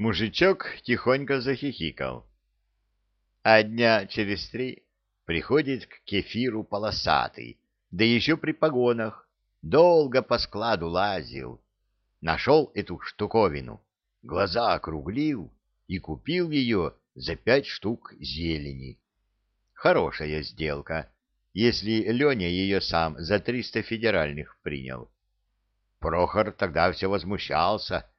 Мужичок тихонько захихикал. А дня через три приходит к кефиру полосатый, да еще при погонах. Долго по складу лазил. Нашел эту штуковину, глаза округлил и купил ее за пять штук зелени. Хорошая сделка, если Леня ее сам за триста федеральных принял. Прохор тогда все возмущался,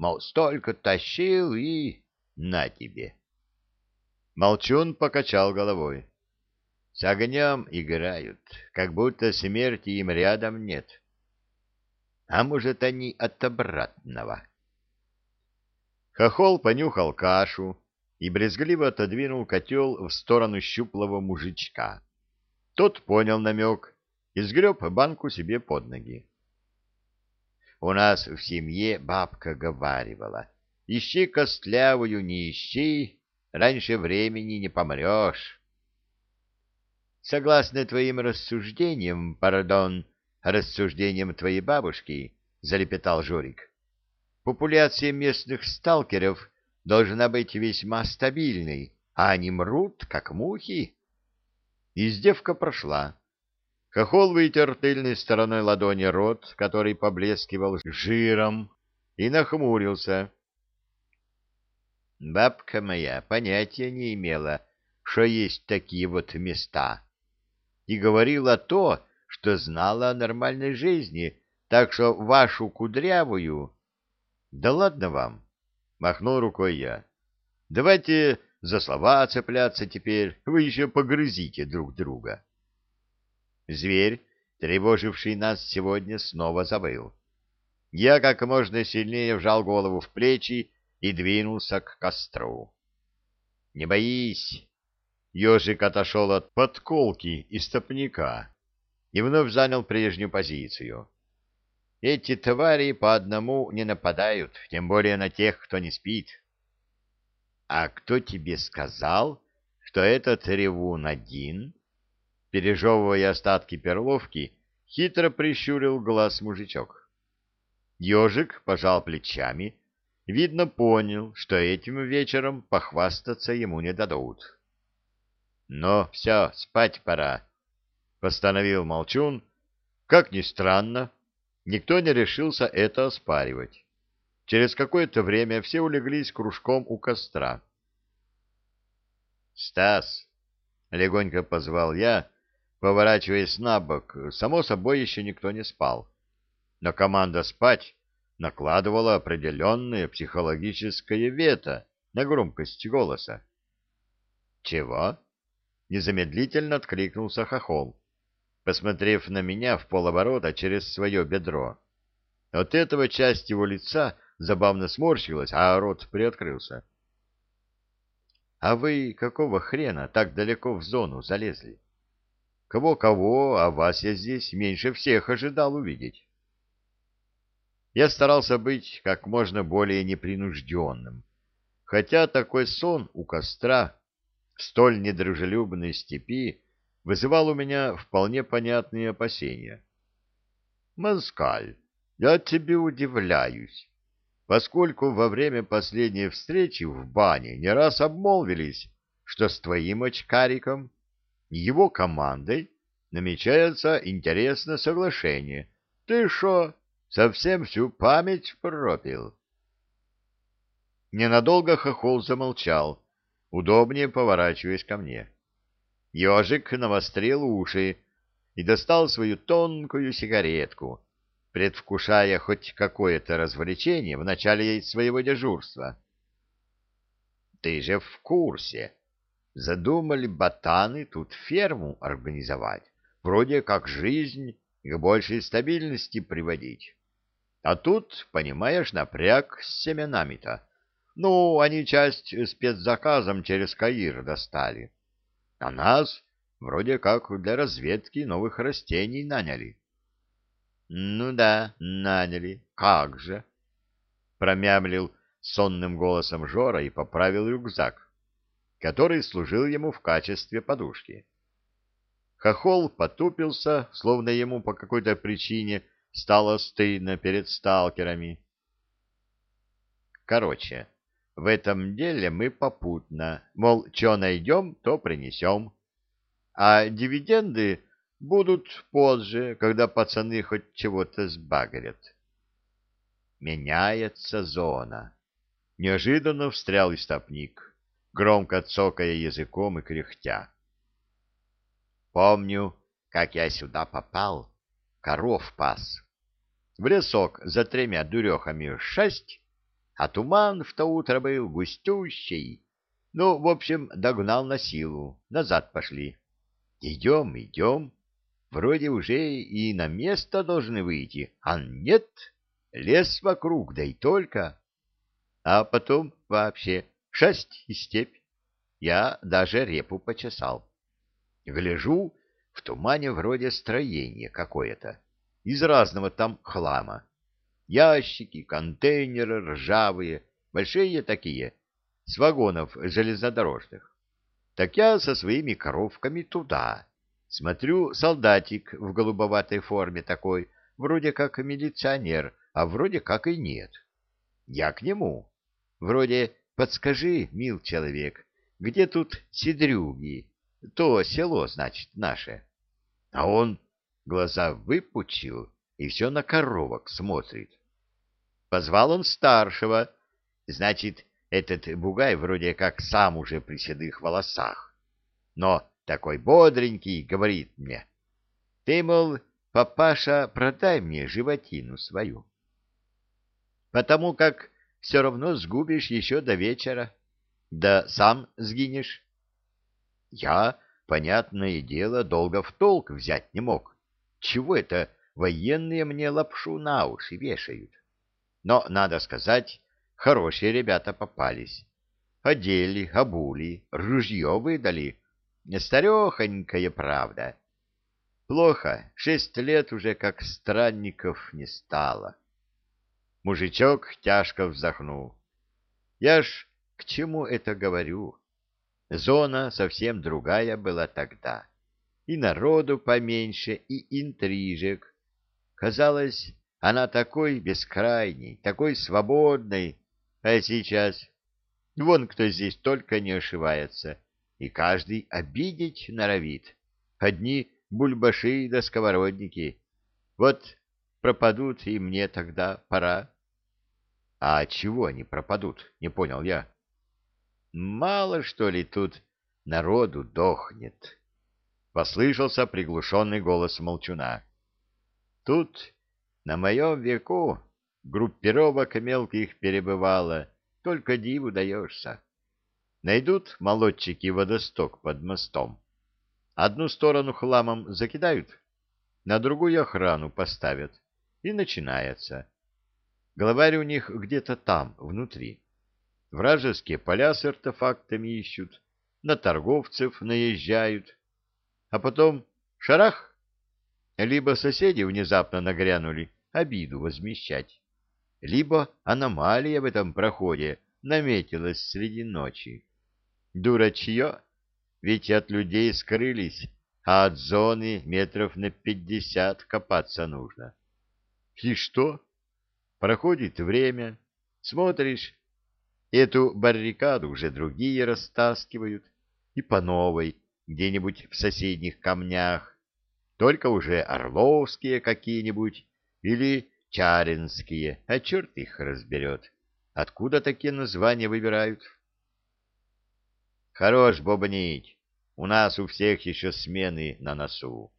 мол, столько тащил и на тебе. Молчун покачал головой. С огнем играют, как будто смерти им рядом нет. А может, они от обратного? Хохол понюхал кашу и брезгливо отодвинул котел в сторону щуплого мужичка. Тот понял намек и сгреб банку себе под ноги. У нас в семье бабка говаривала, ищи костлявую, не ищи, раньше времени не помрешь. Согласно твоим рассуждениям, пардон, рассуждениям твоей бабушки, залепетал Жорик, популяция местных сталкеров должна быть весьма стабильной, а они мрут, как мухи. Издевка прошла. Хохол вытер тыльной стороной ладони рот, который поблескивал жиром, и нахмурился. Бабка моя понятия не имела, что есть такие вот места, и говорила то, что знала о нормальной жизни, так что вашу кудрявую... Да ладно вам, махнул рукой я. Давайте за слова цепляться теперь, вы еще погрызите друг друга. Зверь, тревоживший нас сегодня, снова забыл. Я как можно сильнее вжал голову в плечи и двинулся к костру. — Не боись! Ежик отошел от подколки и стопника и вновь занял прежнюю позицию. Эти твари по одному не нападают, тем более на тех, кто не спит. — А кто тебе сказал, что этот ревун один? Пережевывая остатки перловки, хитро прищурил глаз мужичок. Ежик пожал плечами, видно, понял, что этим вечером похвастаться ему не дадут. — Ну, все, спать пора, — постановил Молчун. Как ни странно, никто не решился это оспаривать. Через какое-то время все улеглись кружком у костра. — Стас! — легонько позвал я, Поворачиваясь на бок, само собой еще никто не спал. Но команда спать накладывала определенное психологическое вето на громкость голоса. «Чего?» — незамедлительно откликнулся Хохол, посмотрев на меня в полоборота через свое бедро. От этого часть его лица забавно сморщилась, а рот приоткрылся. «А вы какого хрена так далеко в зону залезли?» Кого-кого, а вас я здесь меньше всех ожидал увидеть. Я старался быть как можно более непринужденным, хотя такой сон у костра в столь недружелюбной степи вызывал у меня вполне понятные опасения. «Москаль, я тебе удивляюсь, поскольку во время последней встречи в бане не раз обмолвились, что с твоим очкариком его командой намечается интересное соглашение. Ты шо, совсем всю память пропил? Ненадолго хохол замолчал, удобнее поворачиваясь ко мне. Ежик навострил уши и достал свою тонкую сигаретку, предвкушая хоть какое-то развлечение в начале своего дежурства. — Ты же в курсе, Задумали ботаны тут ферму организовать, вроде как жизнь к большей стабильности приводить. А тут, понимаешь, напряг с семенами-то. Ну, они часть спецзаказом через Каир достали. А нас вроде как для разведки новых растений наняли. Ну да, наняли. Как же? Промямлил сонным голосом Жора и поправил рюкзак который служил ему в качестве подушки. Хохол потупился, словно ему по какой-то причине стало стыдно перед сталкерами. Короче, в этом деле мы попутно, мол, что найдем, то принесем. А дивиденды будут позже, когда пацаны хоть чего-то сбагрят. Меняется зона. Неожиданно встрял истопник, громко цокая языком и кряхтя. Помню, как я сюда попал, коров пас. В лесок за тремя дурехами шесть, а туман в то утро был густющий. Ну, в общем, догнал на силу, назад пошли. Идем, идем, вроде уже и на место должны выйти, а нет, лес вокруг, да и только. А потом вообще шесть и степь. Я даже репу почесал. Гляжу, в тумане вроде строение какое-то, из разного там хлама. Ящики, контейнеры ржавые, большие такие, с вагонов железнодорожных. Так я со своими коровками туда. Смотрю, солдатик в голубоватой форме такой, вроде как милиционер, а вроде как и нет. Я к нему. Вроде, подскажи, мил человек, где тут Сидрюги? То село, значит, наше. А он глаза выпучил и все на коровок смотрит. Позвал он старшего. Значит, этот бугай вроде как сам уже при седых волосах. Но такой бодренький, говорит мне. Ты, мол, папаша, продай мне животину свою. Потому как все равно сгубишь еще до вечера. Да сам сгинешь. Я, понятное дело, долго в толк взять не мог. Чего это военные мне лапшу на уши вешают? Но, надо сказать, хорошие ребята попались. Одели, обули, ружье выдали. Старехонькая правда. Плохо, шесть лет уже как странников не стало. Мужичок тяжко вздохнул. Я ж к чему это говорю? Зона совсем другая была тогда. И народу поменьше, и интрижек. Казалось, она такой бескрайней, такой свободной, а сейчас вон кто здесь только не ошивается, и каждый обидеть норовит. Одни бульбаши да сковородники. Вот пропадут, и мне тогда пора. А чего они пропадут, не понял я. Мало, что ли, тут народу дохнет. Послышался приглушенный голос молчуна. Тут на моем веку группировок мелких перебывало, только диву даешься. Найдут молодчики водосток под мостом. Одну сторону хламом закидают, на другую охрану поставят, и начинается. Главарь у них где-то там, внутри. Вражеские поля с артефактами ищут, на торговцев наезжают, а потом шарах либо соседи внезапно нагрянули обиду возмещать, либо аномалия в этом проходе наметилась среди ночи. Дурачье, ведь от людей скрылись, а от зоны метров на пятьдесят копаться нужно. И что? Проходит время, смотришь, эту баррикаду уже другие растаскивают, и по новой, где-нибудь в соседних камнях, только уже орловские какие-нибудь или чаринские, а черт их разберет. Откуда такие названия выбирают? Хорош бобнить, у нас у всех еще смены на носу.